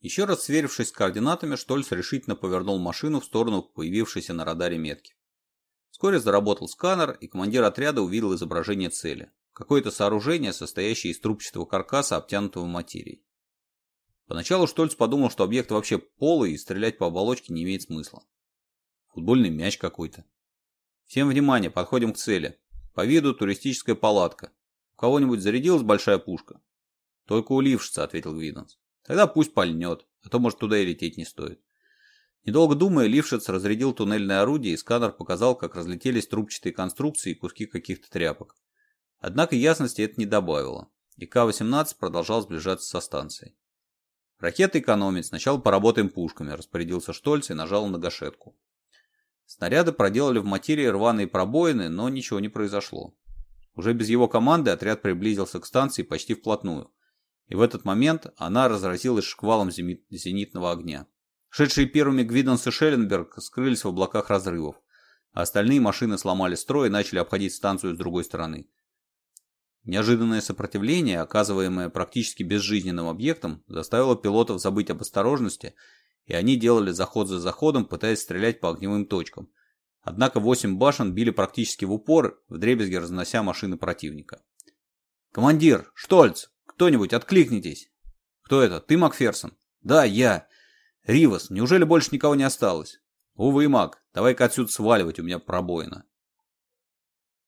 Еще раз сверившись с координатами, Штольц решительно повернул машину в сторону появившейся на радаре метки. Вскоре заработал сканер, и командир отряда увидел изображение цели. Какое-то сооружение, состоящее из трубчатого каркаса, обтянутого материей. Поначалу Штольц подумал, что объект вообще полый и стрелять по оболочке не имеет смысла. Футбольный мяч какой-то. Всем внимание, подходим к цели. По виду туристическая палатка. У кого-нибудь зарядилась большая пушка? Только у Лившица, ответил Гвиденс. Тогда пусть пальнет, а то, может, туда и лететь не стоит. Недолго думая, Лившиц разрядил туннельное орудие, и сканер показал, как разлетелись трубчатые конструкции и куски каких-то тряпок. Однако ясности это не добавило, и К-18 продолжал сближаться со станцией. «Ракеты экономить, сначала поработаем пушками», – распорядился Штольц и нажал на гашетку. Снаряды проделали в материи рваные пробоины, но ничего не произошло. Уже без его команды отряд приблизился к станции почти вплотную, и в этот момент она разразилась шквалом зенитного огня. Шедшие первыми Гвиденс и Шелленберг скрылись в облаках разрывов, а остальные машины сломали строй и начали обходить станцию с другой стороны. Неожиданное сопротивление, оказываемое практически безжизненным объектом, заставило пилотов забыть об осторожности, и они делали заход за заходом, пытаясь стрелять по огневым точкам. Однако восемь башен били практически в упор, вдребезги разнося машины противника. «Командир! Штольц!» Кто-нибудь откликнитесь. Кто это? Ты, Макферсон? Да, я. Ривас, неужели больше никого не осталось? Увы, Мак, давай-ка отсюда сваливать, у меня пробоина.